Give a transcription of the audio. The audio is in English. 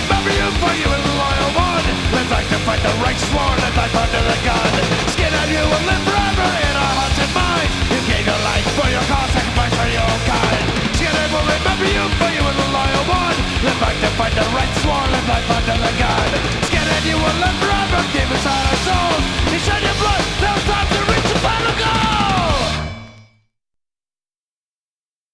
and bury for you the loyal one. Like to fight the right sworn and under the gun. Skin on you and live forever in our hearts and minds. You gave your life for your cause, sacrifice for your kind. Skin will remember you for your